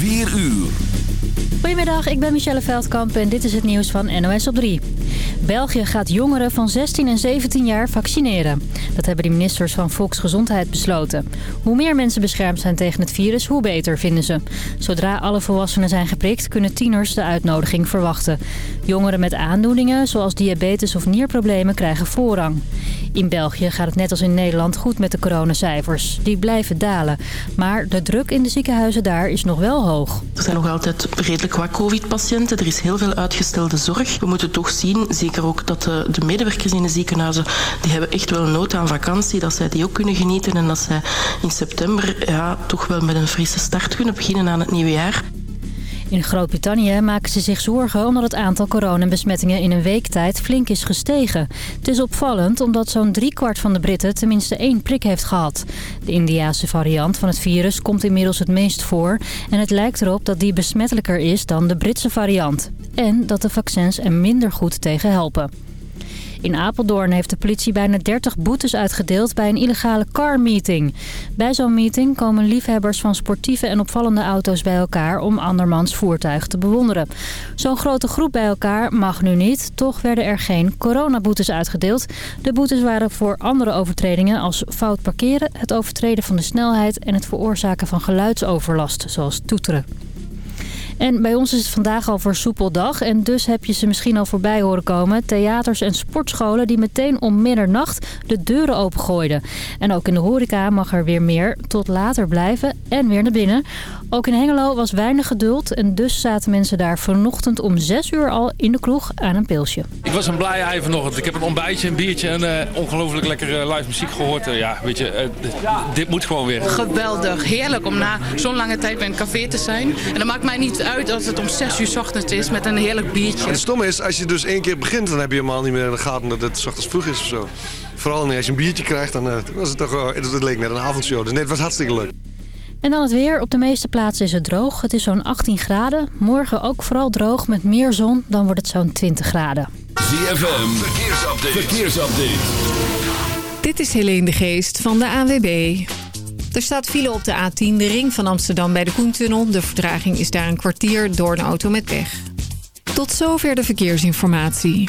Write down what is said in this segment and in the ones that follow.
4 uur. Goedemiddag, ik ben Michelle Veldkamp en dit is het nieuws van NOS op 3. België gaat jongeren van 16 en 17 jaar vaccineren. Dat hebben de ministers van Volksgezondheid besloten. Hoe meer mensen beschermd zijn tegen het virus, hoe beter, vinden ze. Zodra alle volwassenen zijn geprikt, kunnen tieners de uitnodiging verwachten. Jongeren met aandoeningen, zoals diabetes of nierproblemen, krijgen voorrang. In België gaat het net als in Nederland goed met de coronacijfers. Die blijven dalen. Maar de druk in de ziekenhuizen daar is nog wel hoog. Er zijn nog altijd redelijk wat covid-patiënten. Er is heel veel uitgestelde zorg. We moeten toch zien, zeker ook dat de, de medewerkers in de ziekenhuizen, die hebben echt wel nood aan vakantie, dat zij die ook kunnen genieten en dat zij in september ja, toch wel met een frisse start kunnen beginnen aan het nieuwe jaar. In Groot-Brittannië maken ze zich zorgen omdat het aantal coronabesmettingen in een week tijd flink is gestegen. Het is opvallend omdat zo'n driekwart van de Britten tenminste één prik heeft gehad. De Indiase variant van het virus komt inmiddels het meest voor en het lijkt erop dat die besmettelijker is dan de Britse variant. En dat de vaccins er minder goed tegen helpen. In Apeldoorn heeft de politie bijna 30 boetes uitgedeeld bij een illegale car-meeting. Bij zo'n meeting komen liefhebbers van sportieve en opvallende auto's bij elkaar om andermans voertuig te bewonderen. Zo'n grote groep bij elkaar mag nu niet, toch werden er geen coronaboetes uitgedeeld. De boetes waren voor andere overtredingen als fout parkeren, het overtreden van de snelheid en het veroorzaken van geluidsoverlast, zoals toeteren. En bij ons is het vandaag al versoepeldag. En dus heb je ze misschien al voorbij horen komen. Theaters en sportscholen die meteen om middernacht de deuren opengooiden. En ook in de horeca mag er weer meer tot later blijven en weer naar binnen. Ook in Hengelo was weinig geduld. En dus zaten mensen daar vanochtend om 6 uur al in de kroeg aan een pilsje. Ik was een blij ei vanochtend. Ik heb een ontbijtje, een biertje en uh, ongelooflijk lekker live muziek gehoord. Uh, ja, weet je, uh, dit moet gewoon weer. Geweldig, heerlijk om na zo'n lange tijd bij een café te zijn. En dat maakt mij niet uit als het om 6 uur s ochtends is met een heerlijk biertje. En het stomme is, als je dus één keer begint, dan heb je helemaal niet meer in de gaten dat het s ochtends vroeg is of zo. Vooral als je een biertje krijgt, dan was het toch, het leek net een avondshow. Dus net was hartstikke leuk. En dan het weer. Op de meeste plaatsen is het droog. Het is zo'n 18 graden. Morgen ook vooral droog met meer zon. Dan wordt het zo'n 20 graden. ZFM, verkeersupdate. verkeersupdate. Dit is Helene de Geest van de AWB. Er staat file op de A10, de ring van Amsterdam bij de Koentunnel. De vertraging is daar een kwartier door een auto met pech. Tot zover de verkeersinformatie.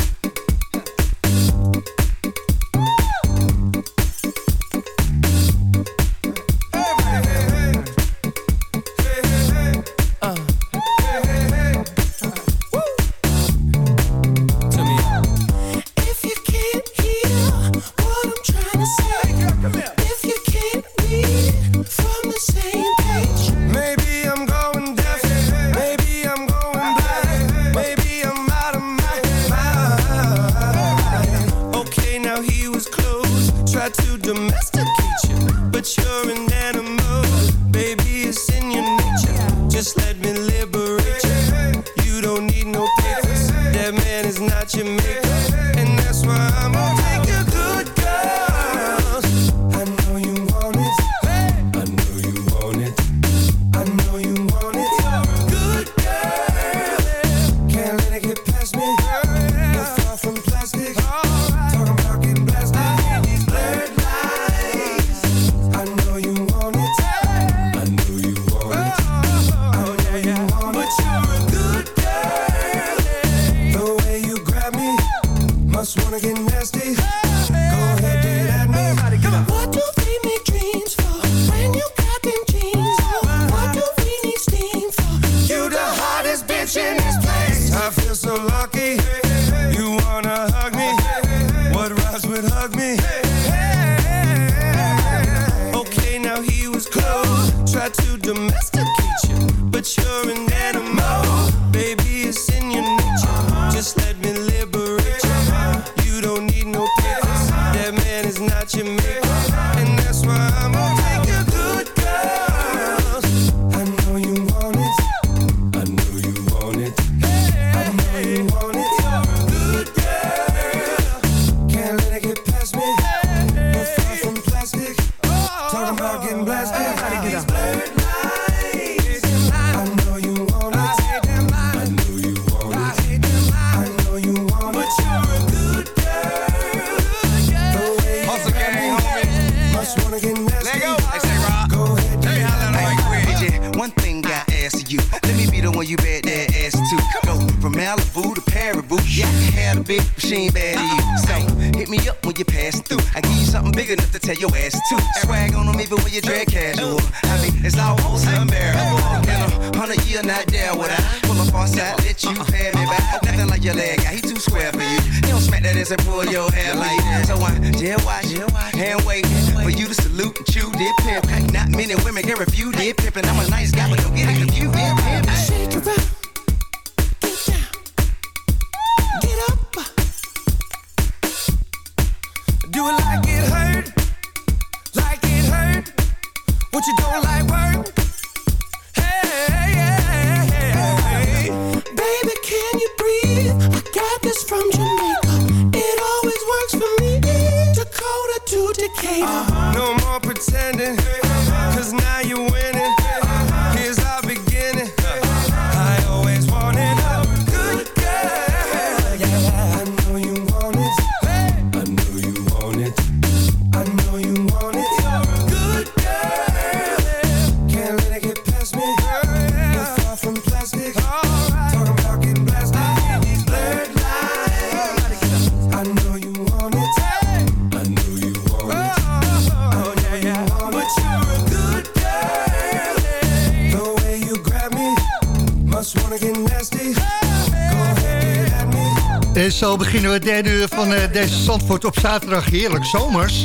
En zo beginnen we het derde uur van eh, deze Zandvoort op zaterdag. Heerlijk zomers.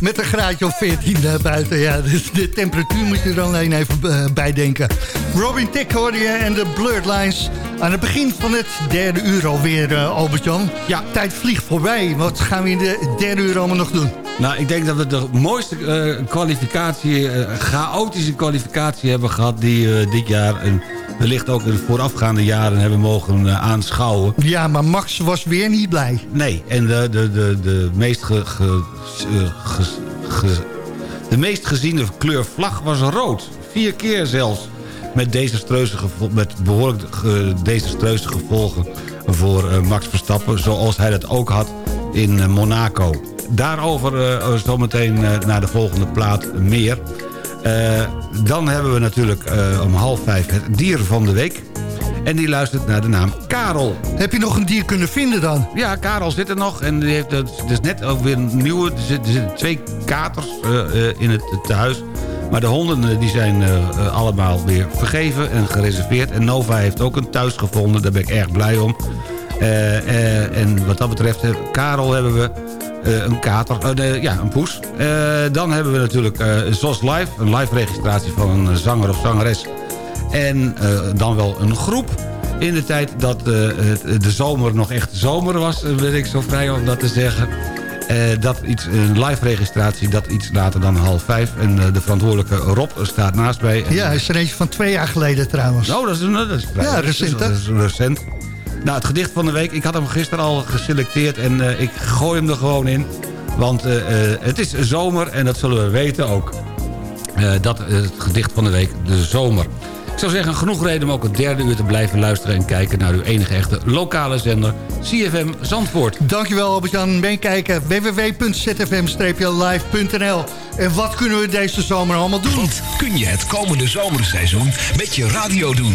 Met een graadje of 14 daar buiten. Ja, de, de temperatuur moet je er alleen even eh, bij denken. Robin Tick hoorde je en de Blurred Lines. Aan het begin van het derde uur alweer, uh, Albert-Jan. Ja. Tijd vliegt voorbij. Wat gaan we in de derde uur allemaal nog doen? Nou, ik denk dat we de mooiste eh, kwalificatie, eh, chaotische kwalificatie hebben gehad... die eh, dit jaar en wellicht ook in de voorafgaande jaren hebben mogen eh, aanschouwen. Ja, maar Max was weer niet blij. Nee, en de, de, de, de, meest, ge, ge- eh, ge- ge- de meest geziene kleur vlag was rood. Vier keer zelfs. Met, desastreuze met behoorlijk ge- desastreuze gevolgen voor eh, Max Verstappen. Zoals hij dat ook had in eh, Monaco. Daarover eh, zometeen eh, naar de volgende plaat meer. Eh, dan hebben we natuurlijk eh, om half vijf het dier van de week. En die luistert naar de naam Karel. Heb je nog een dier kunnen vinden dan? Ja, Karel zit er nog. En die heeft, het is net ook weer een nieuwe. Er zitten, twee katers eh, eh, in het tehuis. Maar de honden eh, die zijn eh, eh, allemaal weer vergeven en gereserveerd. En Nova heeft ook een thuis gevonden. Daar ben ik erg blij om. Eh, eh, en wat dat betreft, eh, Karel hebben we eh, een kater, eh, ja, een poes. Eh, dan hebben we natuurlijk eh ZOS Live, een live registratie van een zanger of zangeres. En eh, dan wel een groep. In de tijd dat eh, de zomer nog echt zomer was, eh, ben ik zo vrij om dat te zeggen. Eh, dat iets, een live registratie, dat iets later dan half vijf. En eh, de verantwoordelijke Rob staat naast mij. Ja, hij is er eentje van twee jaar geleden trouwens. Oh, dat is, dat is vrij. Ja, recent, hè? dat is recent. Nou, het gedicht van de week. Ik had hem gisteren al geselecteerd en eh, ik gooi hem er gewoon in. Want eh, eh, het is zomer en dat zullen we weten ook. Eh, dat is het gedicht van de week, de zomer. Ik zou zeggen, genoeg reden om ook het derde uur te blijven luisteren... en kijken naar uw enige echte lokale zender, CFM Zandvoort. Dankjewel Albert-Jan. Meekijken www.zfm-live.nl En wat kunnen we deze zomer allemaal doen? Wat kun je het komende zomerseizoen met je radio doen?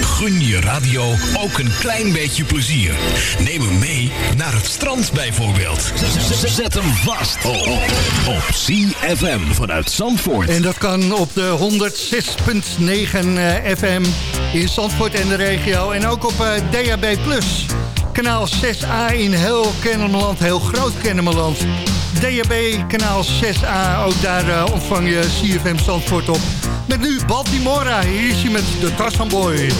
gun je radio ook een klein beetje plezier. Neem hem mee naar het strand bijvoorbeeld. Zet hem vast op, op CFM vanuit Zandvoort. En dat kan op de 106.9 eh, FM in Zandvoort en de regio. En ook op eh, DAB+. Kanaal 6A in heel Kennemerland, heel groot Kennemerland. DAB, kanaal 6A, ook daar eh, ontvang je CFM Zandvoort op. Met nu Baltimora, hier is hij met de Tarzan Boy.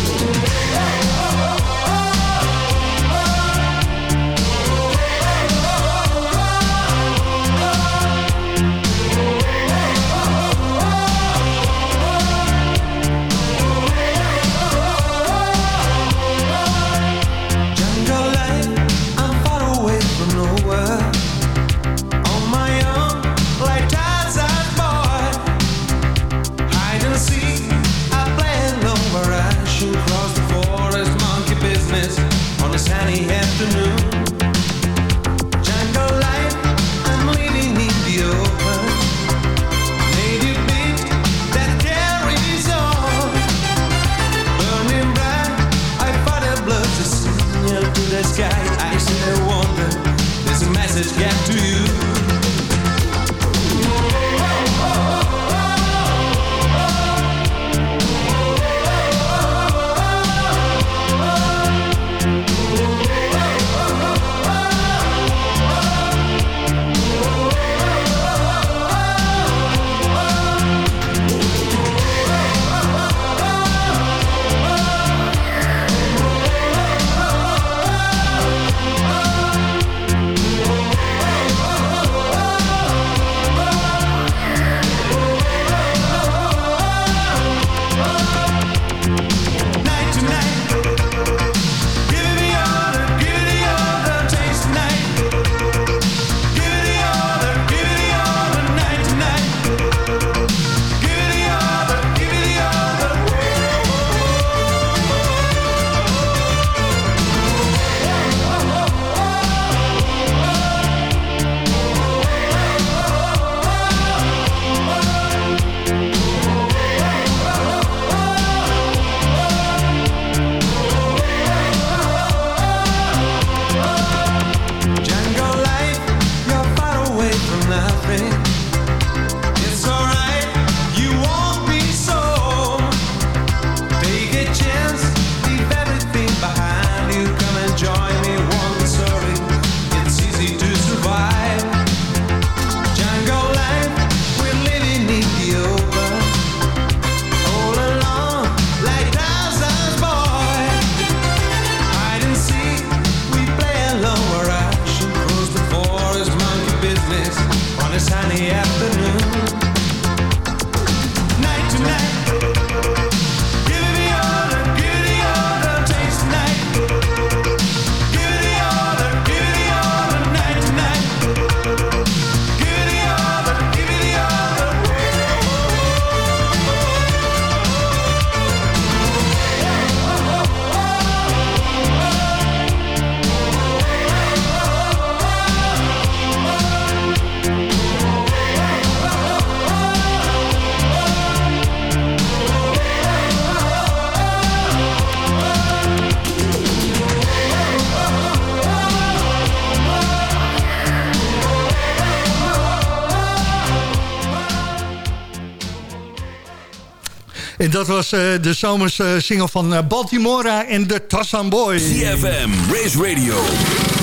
Dat was eh, de zomers eh, single van eh, Baltimora en de Tassan Boy. CFM, Race Radio,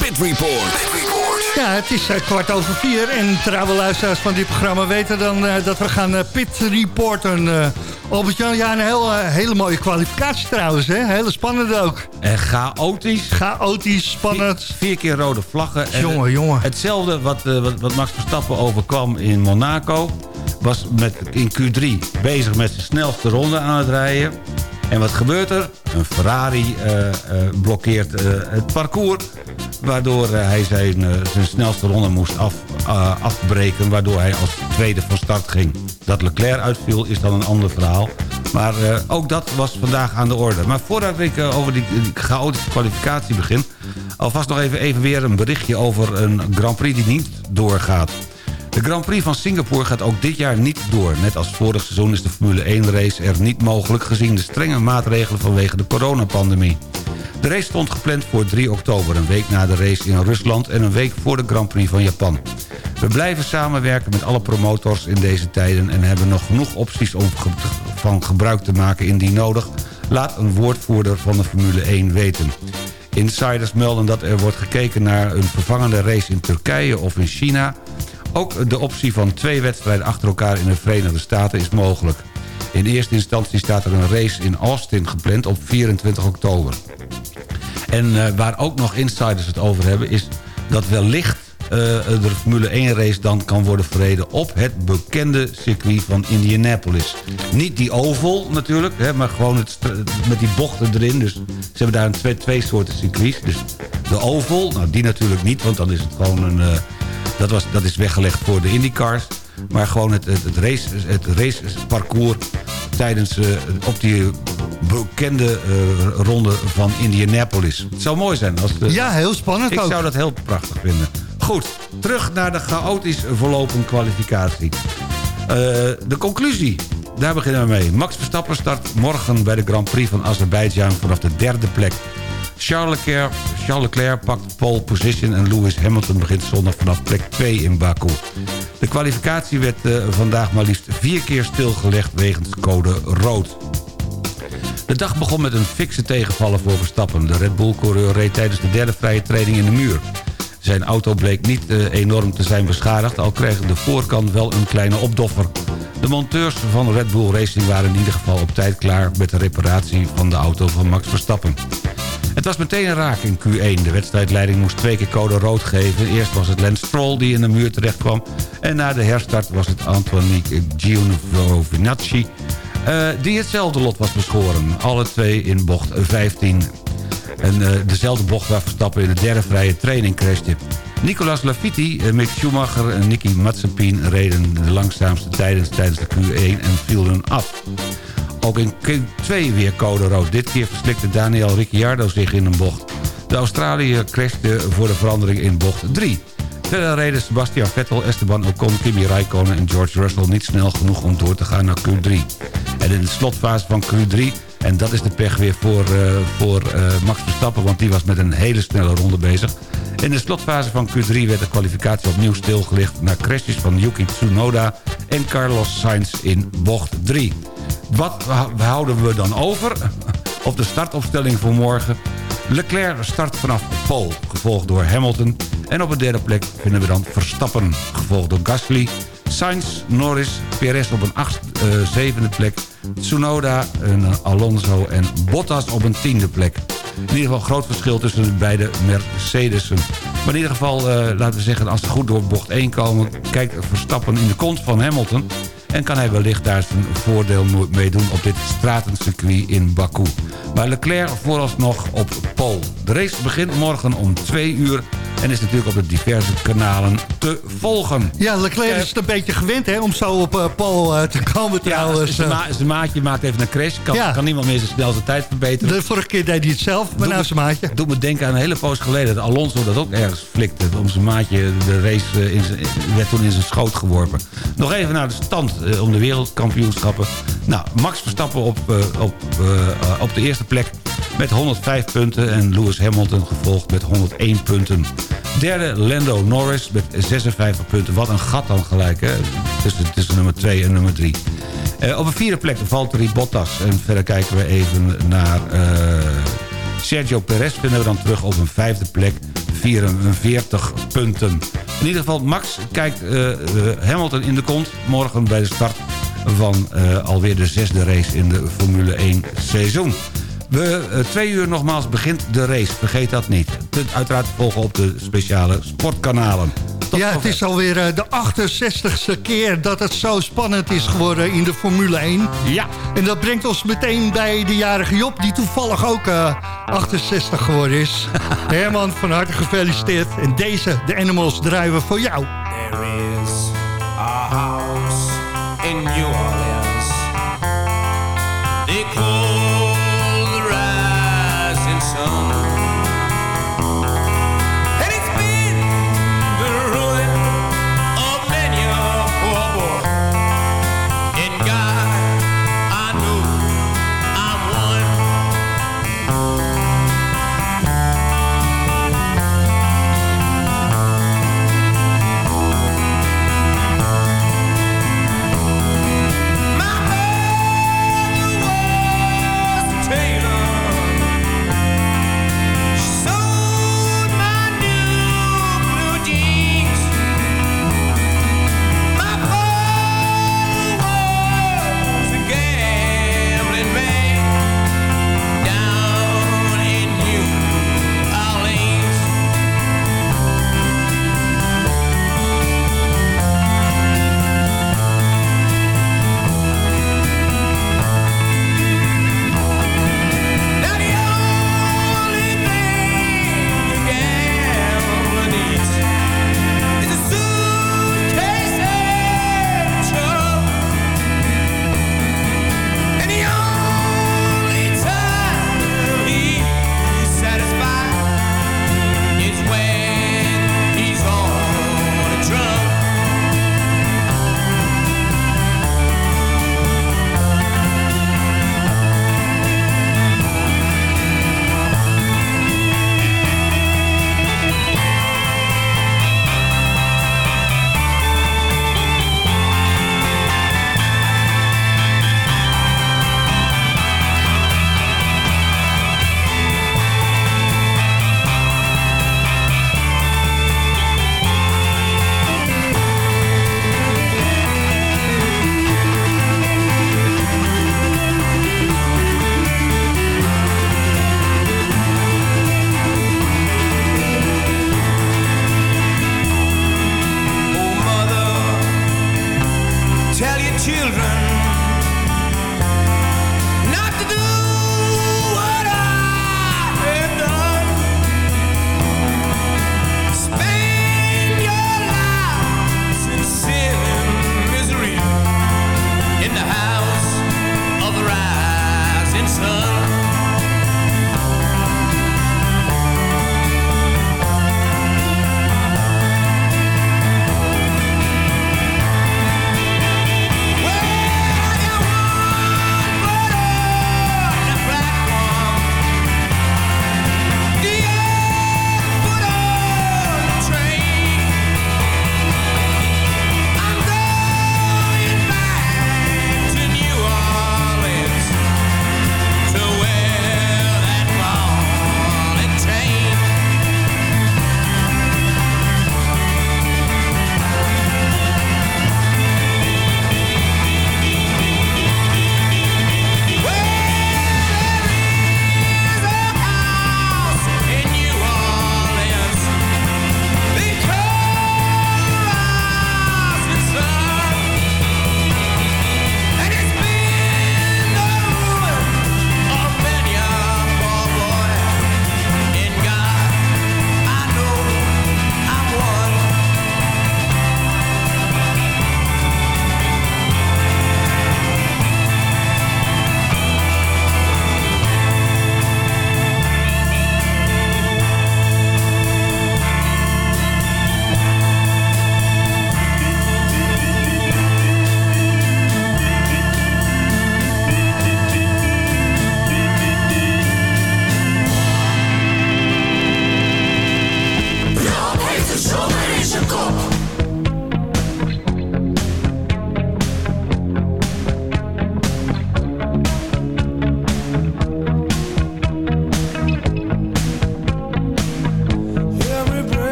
Pit Report. Ja, het is kwart over vier en trouwe luisteraars van dit programma weten dan eh, dat we gaan pit reporten. eh Albert-Jan, ja, een heel, hele mooie kwalificatie trouwens, hè? Hele spannende ook. En chaotisch. Chaotisch, spannend. Vier, vier keer rode vlaggen. En Jongen, jongen. Hetzelfde wat, wat, wat Max Verstappen overkwam in Monaco. Was met, in Q3 bezig met zijn snelste ronde aan het rijden. En wat gebeurt er? Een Ferrari eh, blokkeert eh, het parcours. Waardoor hij zijn, zijn snelste ronde moest af, afbreken. Waardoor hij als tweede van start ging. Dat Leclerc uitviel is dan een ander verhaal. Maar ook dat was vandaag aan de orde. Maar voordat ik over die, die chaotische kwalificatie begin... alvast nog even, even weer een berichtje over een Grand Prix die niet doorgaat. De Grand Prix van Singapore gaat ook dit jaar niet door. Net als vorig seizoen is de Formule 1 race er niet mogelijk... gezien de strenge maatregelen vanwege de coronapandemie. De race stond gepland voor 3 oktober, een week na de race in Rusland... en een week voor de Grand Prix van Japan. We blijven samenwerken met alle promotors in deze tijden... en hebben nog genoeg opties om van gebruik te maken indien nodig... laat een woordvoerder van de Formule 1 weten. Insiders melden dat er wordt gekeken naar een vervangende race in Turkije of in China. Ook de optie van twee wedstrijden achter elkaar in de Verenigde Staten is mogelijk. In eerste instantie staat er een race in Austin gepland op 24 oktober. En eh, waar ook nog insiders het over hebben... is dat wellicht eh, de Formule 1 race dan kan worden verreden... op het bekende circuit van Indianapolis. Niet die oval natuurlijk, hè, maar gewoon het, met die bochten erin. Dus ze hebben daar een twee, twee soorten circuits. Dus de oval, nou die natuurlijk niet, want dan is het gewoon een... eh, dat, was, dat is weggelegd voor de IndyCars. Maar gewoon het, het, het, race, het raceparcours tijdens, eh, op die bekende eh, ronde van Indianapolis. Het zou mooi zijn. Als de, Ja, heel spannend Ik ook. zou dat heel prachtig vinden. Goed, terug naar de chaotisch verlopen kwalificatie. Eh, de conclusie, daar beginnen we mee. Max Verstappen start morgen bij de Grand Prix van Azerbeidzjan vanaf de derde plek. Charles Leclerc, Charles Leclerc pakt pole position en Lewis Hamilton begint zondag vanaf plek 2 in Baku. De kwalificatie werd eh, vandaag maar liefst vier keer stilgelegd wegens code rood. De dag begon met een fikse tegenvallen voor Verstappen. De Red Bull-coureur reed tijdens de derde vrije training in de muur. Zijn auto bleek niet eh, enorm te zijn beschadigd... al kreeg de voorkant wel een kleine opdoffer. De monteurs van Red Bull Racing waren in ieder geval op tijd klaar... met de reparatie van de auto van Max Verstappen. Het was meteen raak in Q1. De wedstrijdleiding moest twee keer code rood geven. Eerst was het Lance Stroll die in de muur terecht kwam. En na de herstart was het Antoine Giovinazzi... eh, die hetzelfde lot was beschoren. Alle twee in bocht 15. En eh, dezelfde bocht waar Verstappen in de derde vrije training crashte. Nicolas Lafitti, eh, Mick Schumacher en Nicky Mazepin reden de langzaamste tijdens tijdens de Q1 en vielen af. Ook in Q2 weer code rood. Dit keer verslikte Daniel Ricciardo zich in een bocht. De Australiër crashte voor de verandering in bocht 3. Verder reden Sebastian Vettel, Esteban Ocon, Kimi Raikkonen en George Russell niet snel genoeg om door te gaan naar Q3. En in de slotfase van Q3, en dat is de pech weer voor, eh, voor eh, Max Verstappen... want die was met een hele snelle ronde bezig. In de slotfase van Q3 werd de kwalificatie opnieuw stilgelegd... na crashes van Yuki Tsunoda en Carlos Sainz in bocht 3. Wat houden we dan over? Op de startopstelling voor morgen. Leclerc start vanaf pole, gevolgd door Hamilton. En op de derde plek vinden we dan Verstappen, gevolgd door Gasly. Sainz, Norris, Perez op een acht, eh, zevende plek. Tsunoda, Alonso en Bottas op een tiende plek. In ieder geval groot verschil tussen de beide Mercedes'en. Maar in ieder geval, eh, laten we zeggen, als ze goed door bocht 1 komen... kijkt Verstappen in de kont van Hamilton... en kan hij wellicht daar zijn voordeel mee doen op dit stratencircuit in Baku. Maar Leclerc vooralsnog op pole. De race begint morgen om 2 uur en is natuurlijk op de diverse kanalen te volgen. Ja, Leclerc is het een beetje gewend hè, om zo op uh, Paul uh, te komen trouwens. Ja, zijn, ma maatje maakt even een crash. Kan, ja. kan niemand meer zijn snelste tijd verbeteren. De vorige keer deed hij het zelf, maar nou zijn maatje. Doet me denken aan een hele poos geleden dat Alonso dat ook ergens flikte. Om zijn maatje, de race in zijn, werd toen in zijn schoot geworpen. Nog even naar de stand uh, om de wereldkampioenschappen. Nou, Max Verstappen op, op, op de eerste plek met 105 punten. En Lewis Hamilton gevolgd met 101 punten. Derde Lando Norris met 56 punten. Wat een gat dan gelijk, hè? Tussen, tussen nummer 2 en nummer 3. Uh, op een vierde plek Valtteri Bottas. En verder kijken we even naar Sergio Perez. Vinden we dan terug op een vijfde plek. 44 punten. In ieder geval, Max kijkt uh, Hamilton in de kont. Morgen bij de start van alweer de zesde race in de Formule 1 seizoen. We, uh, twee uur nogmaals begint de race. Vergeet dat niet. Uiteraard volgen op de speciale sportkanalen. Ja, het is alweer uh, de 68ste keer dat het zo spannend is geworden in de Formule 1. Ja. En dat brengt ons meteen bij de jarige Job, die toevallig ook uh, 68 geworden is. Herman, van harte gefeliciteerd. En deze, de Animals, drijven voor jou. There is a house in New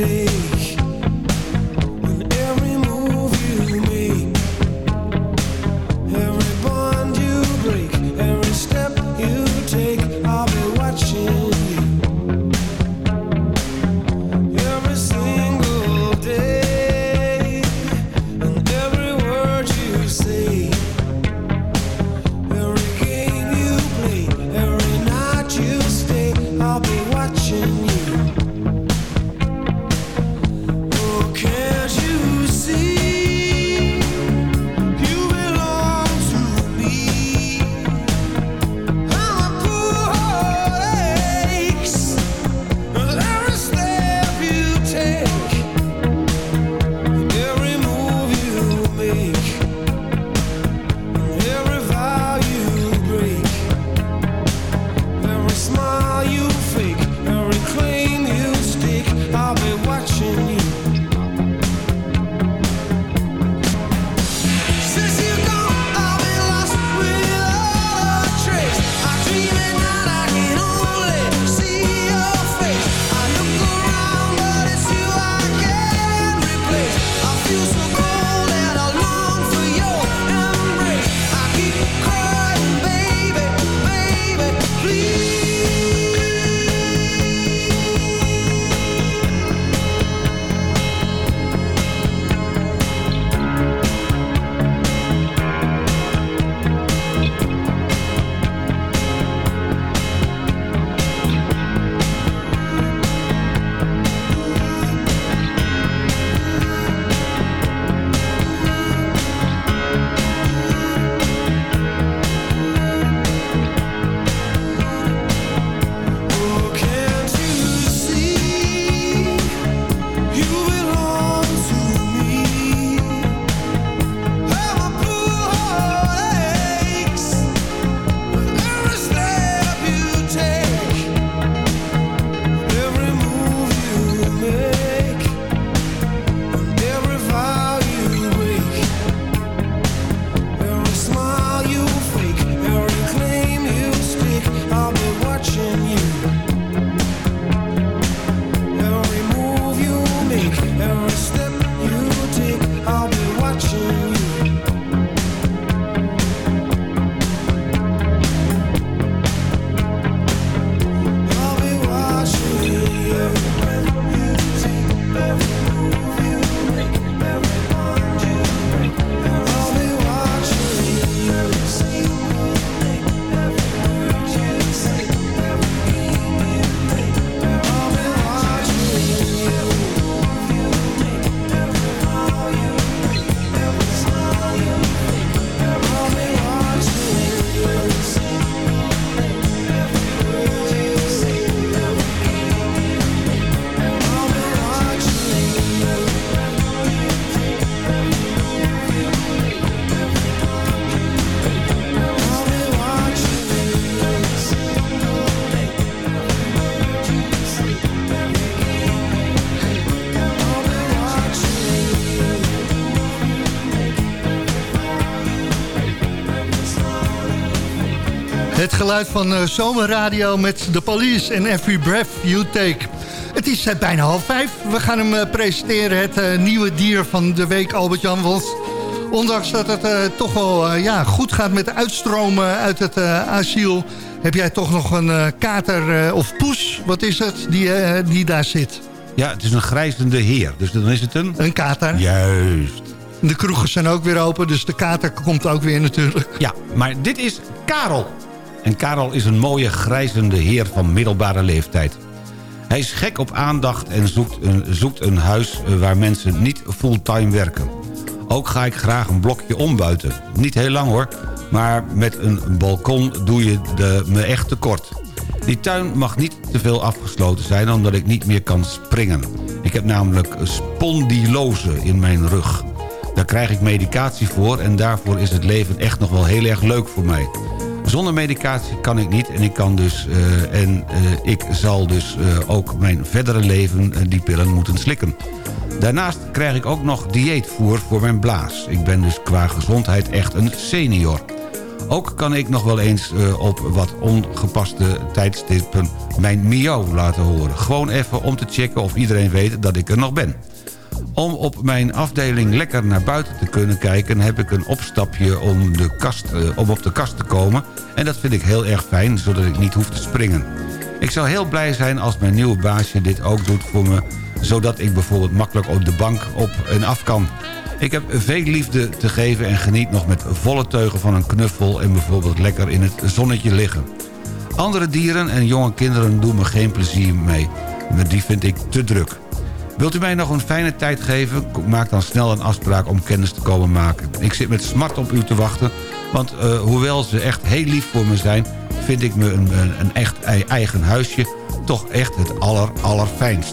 day geluid van eh, Zomerradio met de police en Every Breath You Take. Het is eh, bijna half vijf. We gaan hem eh, presenteren, het nieuwe dier van de week, Albert-Jan. Want ondanks dat het toch wel ja, goed gaat met de uitstromen uit het asiel... heb jij toch nog een kater of poes, wat is het, die, die daar zit? Ja, het is een grijzende heer. Dus dan is het een... Een kater. Juist. De kroegen zijn ook weer open, dus de kater komt ook weer natuurlijk. Ja, maar dit is Karel. En Karel is een mooie grijzende heer van middelbare leeftijd. Hij is gek op aandacht en zoekt een, zoekt een huis eh, waar mensen niet fulltime werken. Ook ga ik graag een blokje ombuiten. Niet heel lang hoor, maar met een balkon doe je de, me echt tekort. Die tuin mag niet te veel afgesloten zijn omdat ik niet meer kan springen. Ik heb namelijk spondylose in mijn rug. Daar krijg ik medicatie voor en daarvoor is het leven echt nog wel heel erg leuk voor mij. Zonder medicatie kan ik niet en ik, kan dus, eh, en, eh, ik zal dus eh, ook mijn verdere leven die pillen moeten slikken. Daarnaast krijg ik ook nog dieetvoer voor mijn blaas. Ik ben dus qua gezondheid echt een senior. Ook kan ik nog wel eens op wat ongepaste tijdstippen mijn miauw laten horen. Gewoon even om te checken of iedereen weet dat ik er nog ben. Om op mijn afdeling lekker naar buiten te kunnen kijken... heb ik een opstapje om, de kast, eh, om op de kast te komen. En dat vind ik heel erg fijn, zodat ik niet hoef te springen. Ik zou heel blij zijn als mijn nieuwe baasje dit ook doet voor me... zodat ik bijvoorbeeld makkelijk op de bank op en af kan. Ik heb veel liefde te geven en geniet nog met volle teugen van een knuffel... en bijvoorbeeld lekker in het zonnetje liggen. Andere dieren en jonge kinderen doen me geen plezier mee. Maar die vind ik te druk. Wilt u mij nog een fijne tijd geven? Maak dan snel een afspraak om kennis te komen maken. Ik zit met smart op u te wachten... want uh, hoewel ze echt heel lief voor me zijn... vind ik me een, een, een echt eigen huisje toch echt het aller, allerfijnst.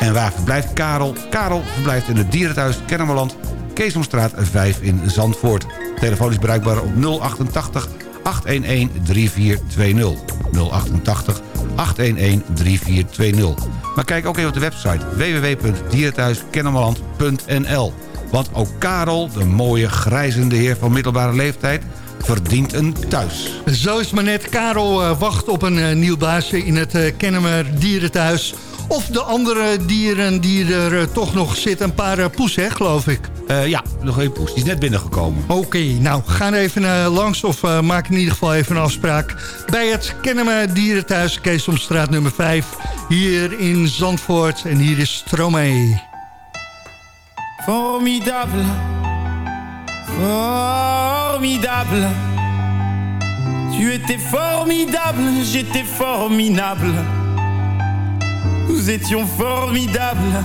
En waar verblijft Karel? Karel verblijft in het dierenthuis Kennemerland... Keesomstraat 5 in Zandvoort. Telefoon is bereikbaar op 088 811 3420. 088 811 3420. Maar kijk ook even op de website www.dierenthuiskennemerland.nl. Want ook Karel, de mooie grijzende heer van middelbare leeftijd verdient een thuis. Zo is maar net. Karel uh, wacht op een uh, nieuw baasje in het uh, Kennemer Dierenthuis. Of de andere dieren die er toch nog zitten. Een paar poes, hè, geloof ik. Ja, nog één poes. Die is net binnengekomen. Oké, okay, nou, gaan even langs of maak in ieder geval even een afspraak... bij het Kennemer Dierenthuis, Keesomstraat nummer 5... hier in Zandvoort. En hier is Stromae. Formidable Formidable Tu étais formidable, j'étais formidable Nous étions formidables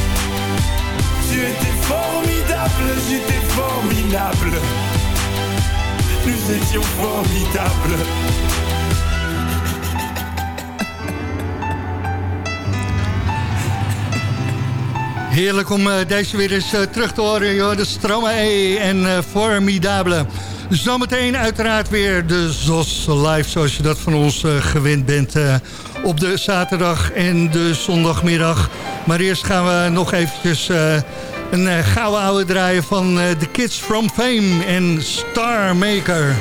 Tu étais formidable, j'étais formidable. Nous étions formidables. Heerlijk om uh, deze weer eens uh, terug te horen. Joh. De Stromae en uh, Formidable. Zometeen uiteraard weer de ZOS live zoals je dat van ons gewend bent op de zaterdag en de zondagmiddag. Maar eerst gaan we nog eventjes een gouden oude draaien van The Kids from Fame en Star Maker.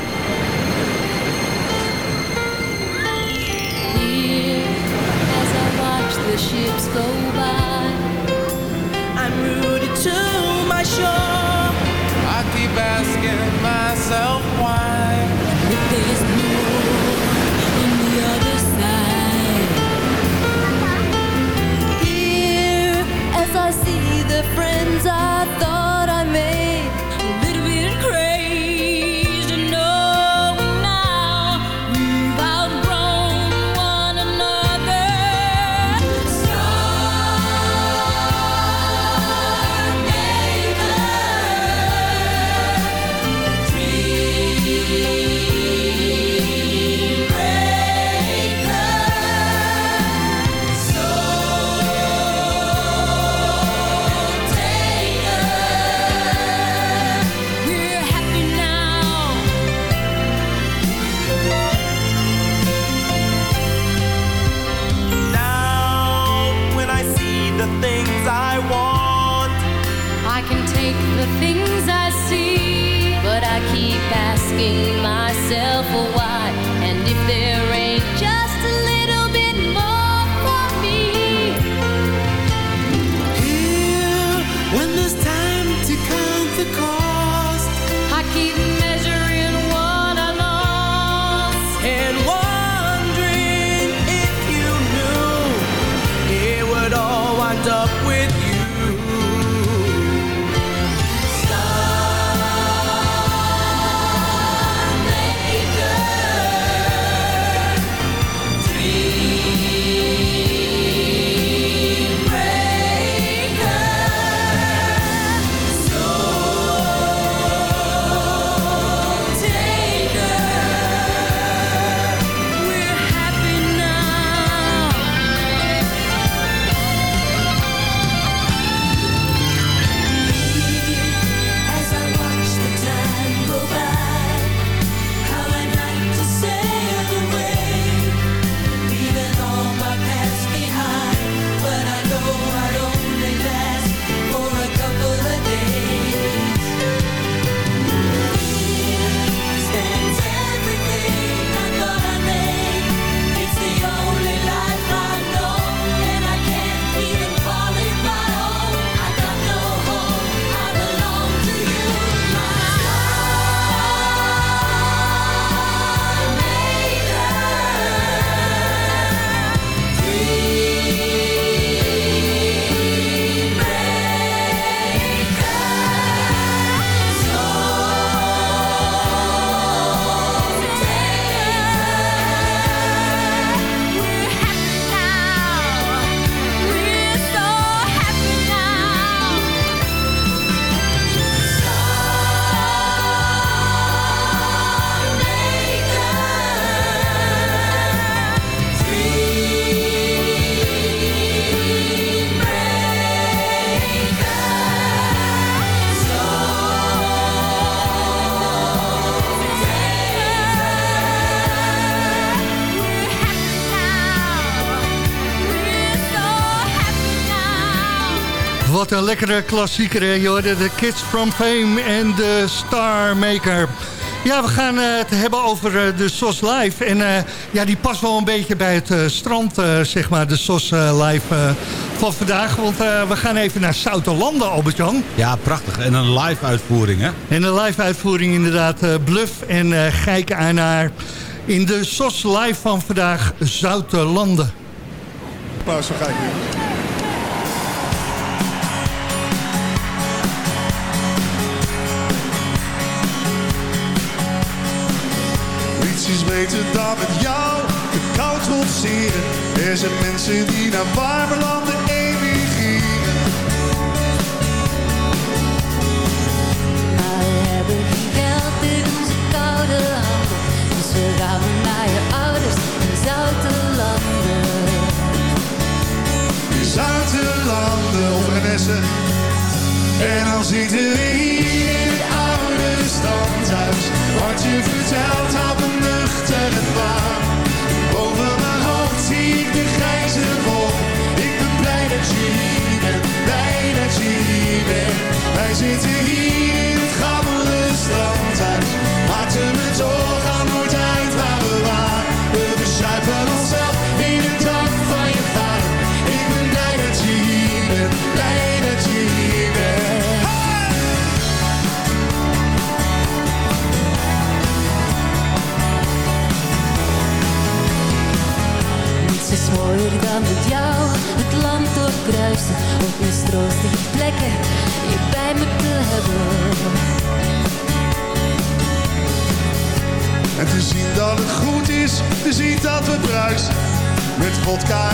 the things I see, but I keep asking myself why. Een lekkere klassieker, hè? Je hoorde de Kids from Fame en de Star Maker. Ja, we gaan eh, het hebben over eh, de SOS Live. En eh, ja, die past wel een beetje bij het strand, eh, zeg maar, de SOS Live eh, van vandaag. Want eh, we gaan even naar Zouterlanden, Albert-Jan. Ja, prachtig. En een live uitvoering, hè? En een live uitvoering inderdaad, eh, Bluff en eh Gijken Aanaar. In de SOS Live van vandaag, Zouterlanden. Paus van Gijken. Is beter dan met jou de kou trotseren. Er zijn mensen die naar warme landen emigreren. Maar we hebben geen geld in onze koude handen. Dus we gaan naar je ouders in zoute landen. Zuiderlanden of Renesse. En dan zitten we hier in Wat je vertelt houdt me nuchter warm. Boven mijn hoofd zie ik de grijze wolk. Vodka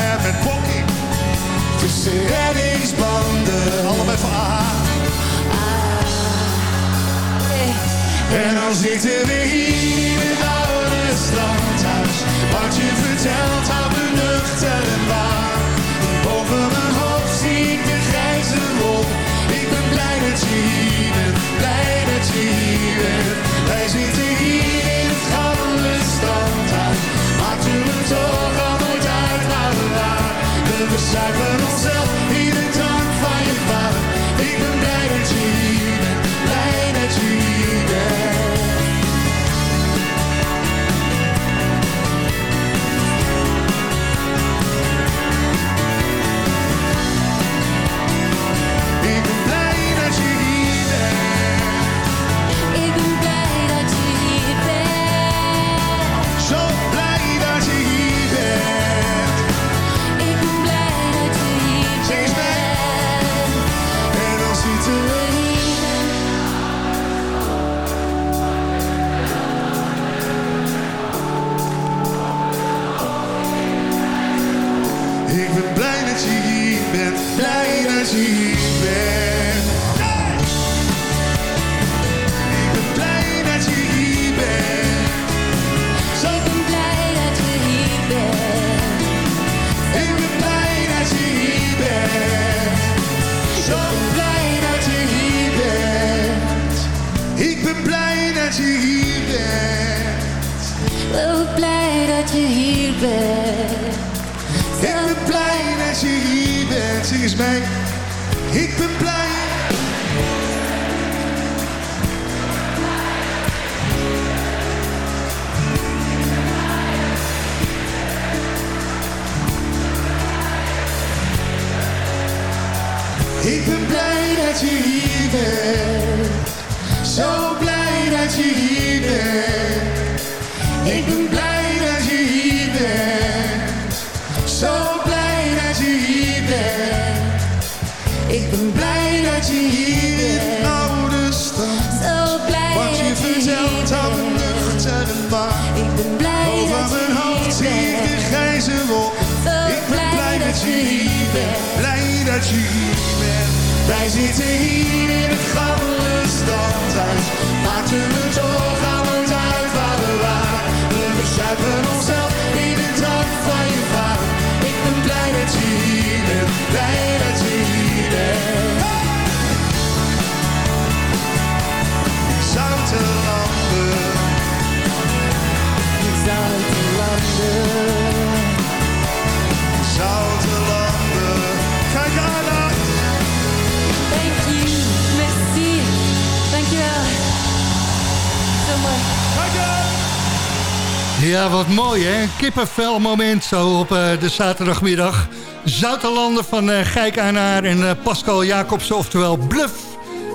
Ja, wat mooi hè. Kippenvel moment zo op eh, de zaterdagmiddag. Zoutelanden van eh Gijk Aanaar en eh, Pascal Jacobsen, oftewel Bluff.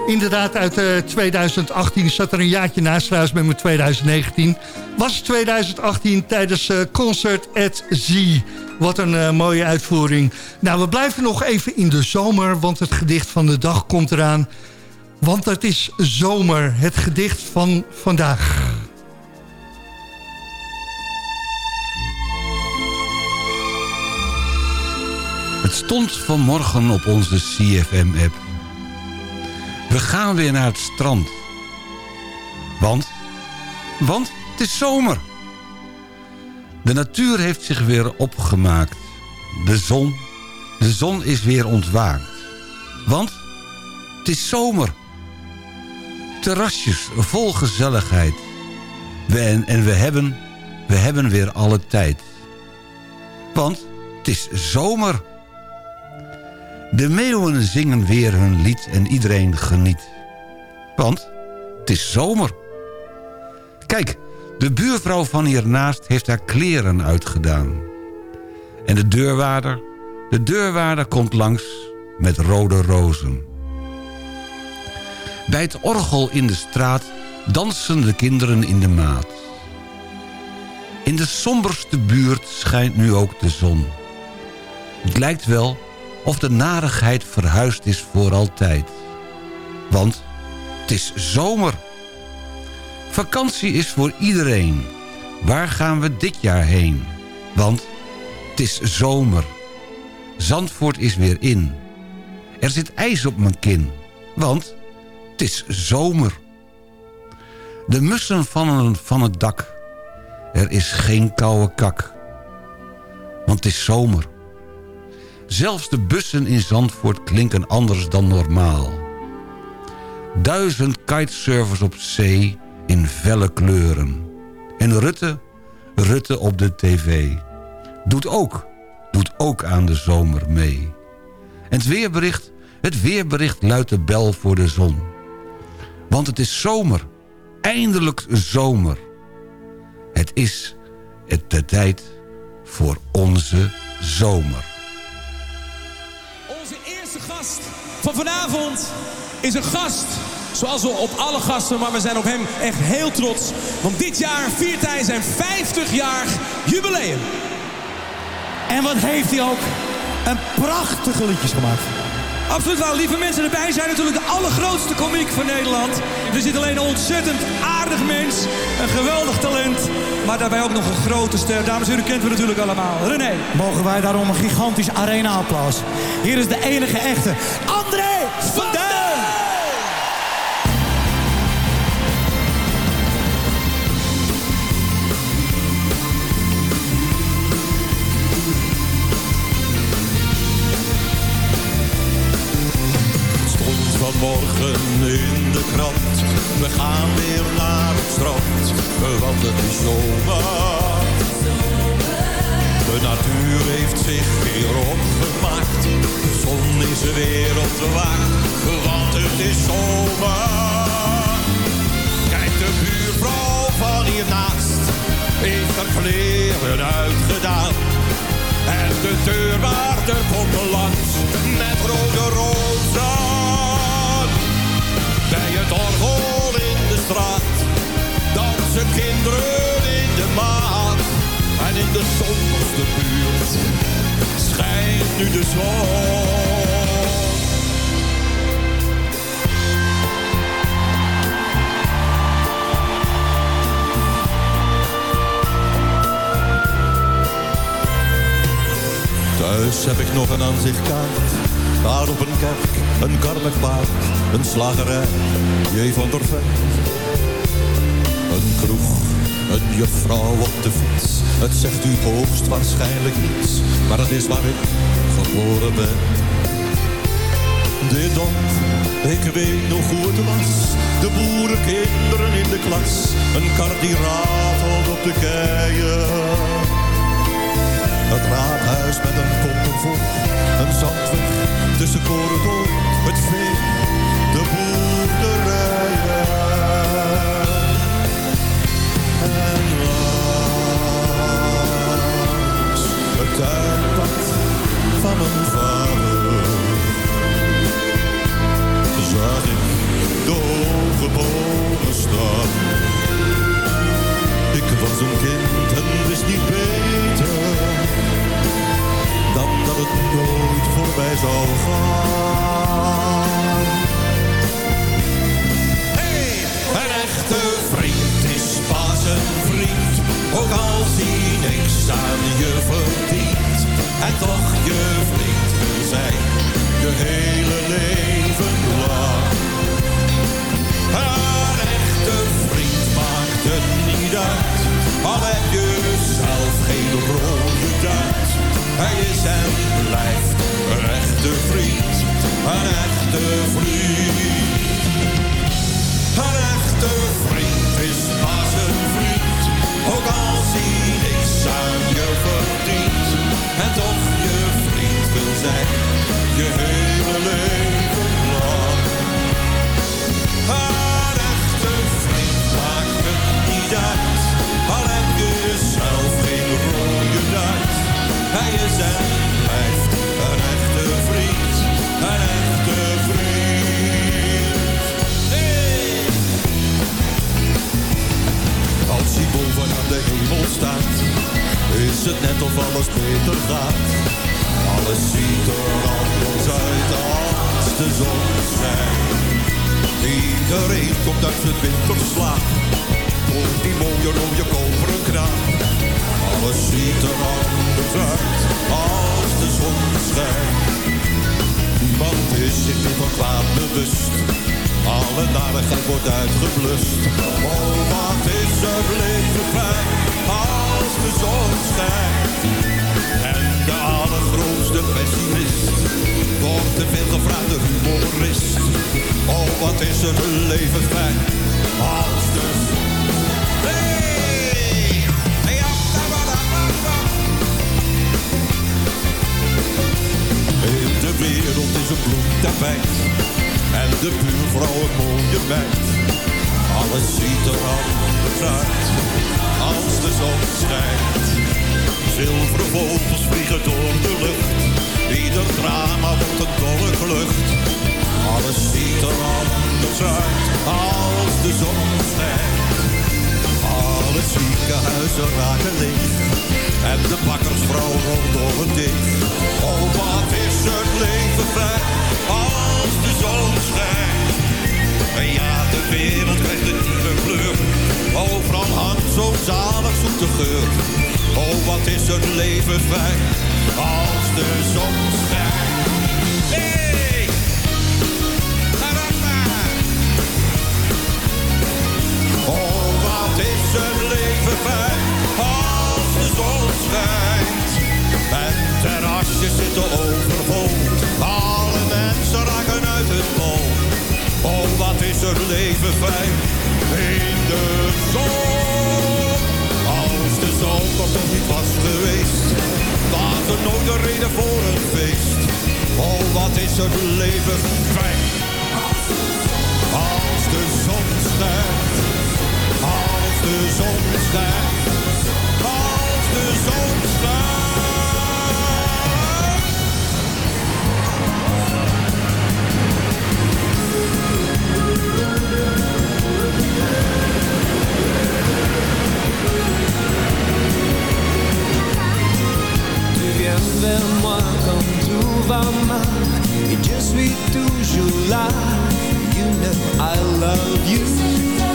Inderdaad, uit eh 2018 zat er een jaartje naast trouwens met mijn 2019. Was 2018 tijdens Concert at Zee. Wat een mooie uitvoering. Nou, we blijven nog even in de zomer, want het gedicht van de dag komt eraan. Want het is zomer, het gedicht van vandaag. Het stond vanmorgen op onze CFM-app. We gaan weer naar het strand. Want? Want het is zomer. De natuur heeft zich weer opgemaakt. De zon, de zon is weer ontwaakt. Want het is zomer. Terrasjes vol gezelligheid. En, en we, hebben, we hebben weer alle tijd. Want het is zomer. De meeuwen zingen weer hun lied en iedereen geniet. Want het is zomer. Kijk, de buurvrouw van hiernaast heeft haar kleren uitgedaan. En de deurwaarder, de deurwaarder komt langs met rode rozen. Bij het orgel in de straat dansen de kinderen in de maat. In de somberste buurt schijnt nu ook de zon. Het lijkt wel of de narigheid verhuisd is voor altijd. Want het is zomer. Vakantie is voor iedereen. Waar gaan we dit jaar heen? Want het is zomer. Zandvoort is weer in. Er zit ijs op mijn kin. Want het is zomer. De mussen vallen van het dak. Er is geen koude kak. Want het is zomer. Zelfs de bussen in Zandvoort klinken anders dan normaal. Duizend kitesurfers op zee in felle kleuren. En Rutte, Rutte op de tv. Doet ook, doet ook aan de zomer mee. En het weerbericht, het weerbericht luidt de bel voor de zon. Want het is zomer, eindelijk zomer. Het is het de tijd voor onze zomer. Van vanavond is een gast. Zoals we op alle gasten, maar we zijn op hem echt heel trots. Want dit jaar viert hij zijn 50-jarig jubileum. En wat heeft hij ook een prachtige liedjes gemaakt. Absoluut wel. Lieve mensen, erbij zijn natuurlijk de allergrootste komiek van Nederland. Er zit alleen een ontzettend aardig mens. Een geweldig talent. Maar daarbij ook nog een grote ster. Dames en heren, kent we natuurlijk allemaal. René. Mogen wij daarom een gigantisch arena-applaus. Hier is de enige echte André van. Vanmorgen in de krant. We gaan weer weer naar het strand, want het is zomer. De natuur heeft zich weer opgemaakt. De zon is weer op de wacht, want het is zomer. Kijk, de buurvrouw van hiernaast heeft haar kleren uitgedaan. En de deurwaarder komt langs met rode rozen. Kinderen in de maat. En in de zonderste buurt schijnt nu de zon. Thuis heb ik nog een aanzichtkaart. Daar op een kerk, een karmekpaard, een slagerij, J. van der. Een juffrouw op de fiets. Het zegt u hoogstwaarschijnlijk niets, maar het is waar ik geboren ben. Dit dan, ik weet nog hoe het was. De boerenkinderen in de klas, een kar die ratelt op de keien. Het raadhuis met een pompen vol. Een zandweg tussen koren Het vee, tuinpad van mijn vader. Zag ik de hoge. Ik was een kind en wist niet beter dan dat het nooit voorbij zou gaan. Hey, een echte vriend ook als hij niks aan je verdient. En toch je vriend wil zijn, je hele leven lang. Een echte vriend maakt het niet uit, al heb je zelf geen rode duit. Hij is en blijft een echte vriend, een echte vriend. Een echte vriend is pas een vriend, als hij niks aan je verdient. En toch je vriend wil zijn, je hele leven de hemel staat, is het net of alles beter gaat. Alles ziet er anders uit als de zon schijnt. Iedereen komt uit zijn winterslaap, voor die mooie rode koperen kraan. Alles ziet er anders uit als de zon schijnt. Niemand is zich meer van kwaad bewust. Alle narigheid wordt uitgeblust. Oh, wat is het leven fijn als de zon schijnt. En de allergrootste pessimist wordt te veel gevraagde humorist. Oh, wat is het leven fijn als de zon In de wereld is een bloemtapijt de buurvrouw een mooie meid. Alles ziet er anders uit Als de zon schijnt. Zilveren vogels vliegen door de lucht Ieder drama wordt een dolle klucht. Alles ziet er anders uit Als de zon schijnt. Alle ziekenhuizen raken leeg En de bakkersvrouw rolt door het deeg Oh, wat is het leven fijn Als zon schijnt En ja, de wereld krijgt een nieuwe kleur. Overal hangt zo'n zalig zoete geur. Oh, wat is het leven fijn Als de zon schijnt. Hey! Oh, wat is het leven fijn als de zon schijnt. En terrasjes zitten overvol, alle mensen raken Oh, wat is het leven fijn in de zon. Als de zon toch niet was geweest, was er nooit een reden voor een feest. Oh, wat is het leven fijn. Als de zon schijnt, als de zon schijnt, als de zon schijnt. Je suis toujours là. You know I love you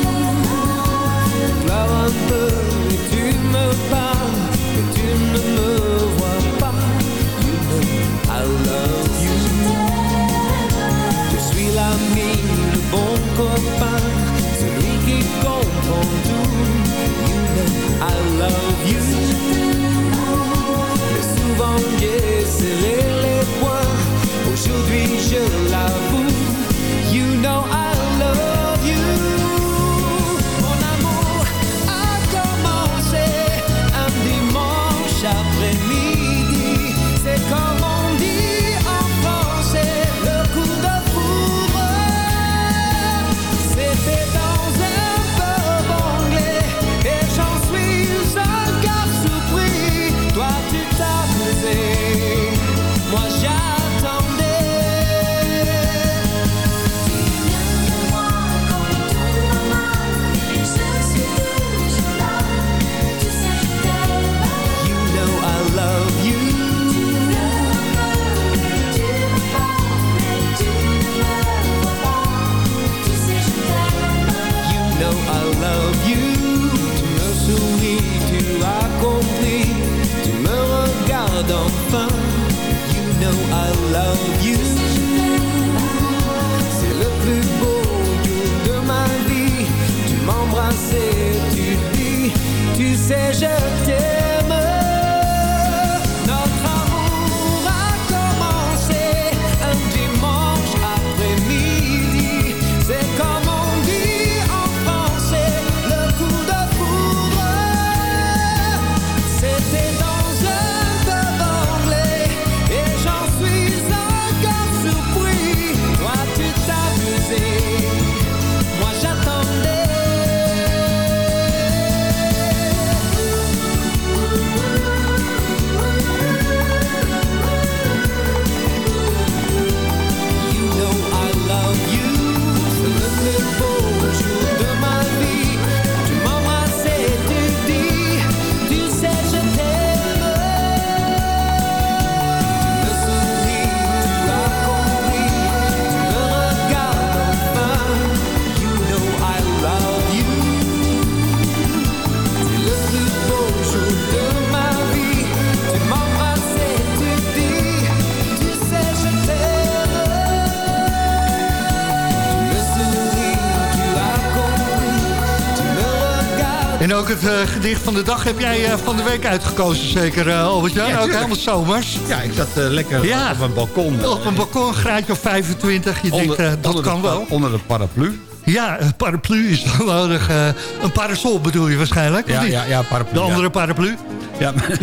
gedicht van de dag heb jij eh, van de week uitgekozen, zeker eh, Albert-Jan? Ja, ook helemaal zomers. Ja, ik zat eh, lekker Ja. op een balkon. Op een balkon, graadje of 25. Je Onder- denkt, eh, dat de kan wel. Onder de paraplu. Ja, een paraplu is dan nodig. eh, een parasol bedoel je waarschijnlijk? of Ja, niet? ja, ja, paraplu. De ja. andere paraplu? Ja, maar,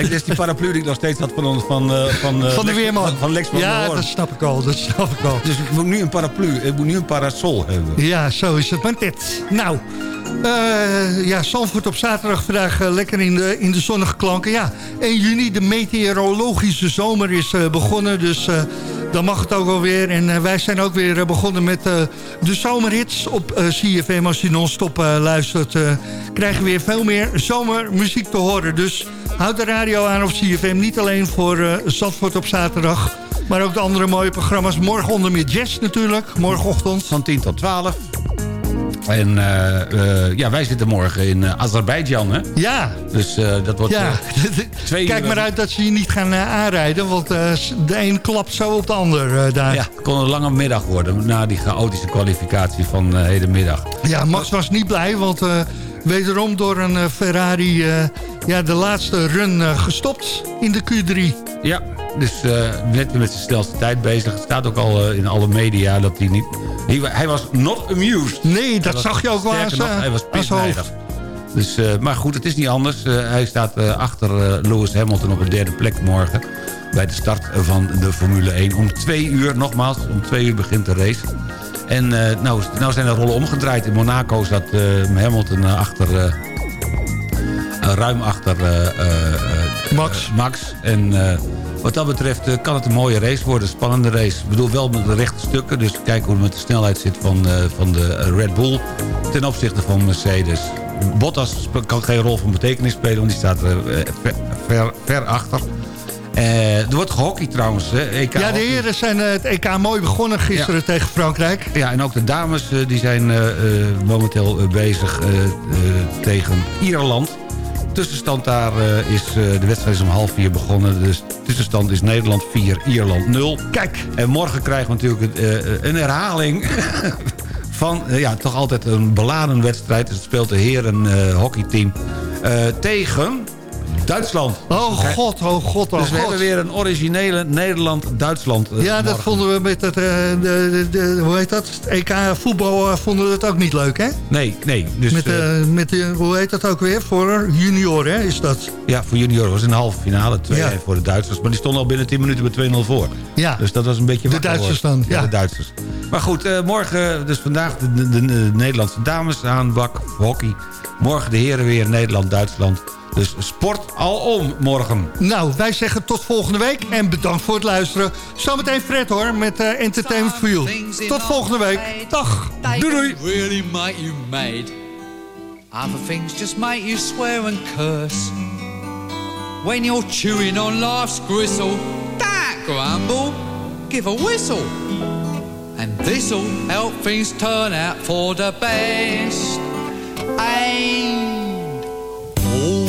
het is die paraplu die ik nog steeds had van, ons- van, eh, van, eh, Van de weerman. Van, van Lex van Ja, dat snap ik al. Dat snap ik al. Dus ik moet nu een paraplu, ik moet nu een parasol hebben. Ja, zo is het maar net. Nou, eh, ja, Zandvoort op zaterdag vandaag lekker in de, in de zonnige klanken. Ja, 1 juni, de meteorologische zomer is begonnen. Dus dan mag het ook alweer. En eh, wij zijn ook weer eh, begonnen met eh, de zomerhits op CFM. Als je non-stop luistert, krijgen we weer veel meer zomermuziek te horen. Dus houd de radio aan op CFM. Niet alleen voor Zandvoort op zaterdag... Maar ook de andere mooie programma's. Morgen onder meer jazz natuurlijk. Morgenochtend. Van 10 tot 12. En eh, eh, ja, wij zitten morgen in eh, Azerbeidzjan, hè? Ja. Dus dat wordt Ja, twee kijk uur- maar uit dat ze je niet gaan aanrijden. Want de een klapt zo op de ander daar. Ja, het kon een lange middag worden na die chaotische kwalificatie van eh, hedenmiddag. Ja, Max was niet blij, want wederom door een Ferrari... ja, de laatste run gestopt in de Q3. Ja, dus eh, net met zijn snelste tijd bezig. Het staat ook al eh, in alle media dat hij niet... Hij, wa- hij was not amused. Nee, dat zag je ook wel nog, zijn- Hij was pisnijdig. Dus, eh, maar goed, het is niet anders. Eh, hij staat eh, achter eh, Lewis Hamilton op de derde plek morgen... bij de start van de Formule 1. Om twee uur, nogmaals, om twee uur begint de race. En eh, nou, nou zijn de rollen omgedraaid. In Monaco zat eh, Hamilton eh, achter... eh, eh, ruim achter eh, eh, eh, Max. Max. En eh, wat dat betreft eh, kan het een mooie race worden. Een spannende race. Ik bedoel wel met de rechte stukken. Dus kijken hoe het met de snelheid zit van, eh, van de Red Bull. Ten opzichte van Mercedes. Bottas kan geen rol van betekenis spelen. Want die staat ver, ver, ver achter. Er wordt gehockeyd trouwens. Hè. EK Ja, de heren zijn het EK mooi begonnen gisteren tegen Frankrijk. Ja, en ook de dames die zijn momenteel bezig tegen Ierland. Tussenstand daar eh, is, eh, de wedstrijd is om half vier begonnen. Dus tussenstand is Nederland 4, Ierland 0. Kijk. En morgen krijgen we natuurlijk eh, een herhaling van ja, toch altijd een beladen wedstrijd. Dus het speelt de heren hockeyteam tegen Duitsland. Oh god, oh god, oh dus we god. hebben weer een originele Nederland-Duitsland. eh, Ja, dat vonden we met het, eh, de, hoe heet dat? Het EK voetbal eh, vonden we het ook niet leuk, hè? Nee, nee. Dus, met, met de, hoe heet dat ook weer? Voor junior, hè, is dat? Ja, voor junioren was in de halve finale 2 Ja. voor de Duitsers. Maar die stonden al binnen 10 minuten met 2-0 voor. Ja. Dus dat was een beetje De Duitsers dan, ja. de Duitsers. Maar goed, morgen, dus vandaag de, de, de- de Nederlandse dames aan bak, hockey. Morgen de heren weer Nederland-Duitsland. Dus sport alom morgen. Nou, wij zeggen tot volgende week en bedankt voor het luisteren. Zometeen Fred hoor, met eh, Entertainment for You. Tot volgende week. Dag. Doei doei. really make you mad. Other things just make you swear and curse. When you're chewing on life's gristle, that grumble, give a whistle. And this'll help things turn out for the best. And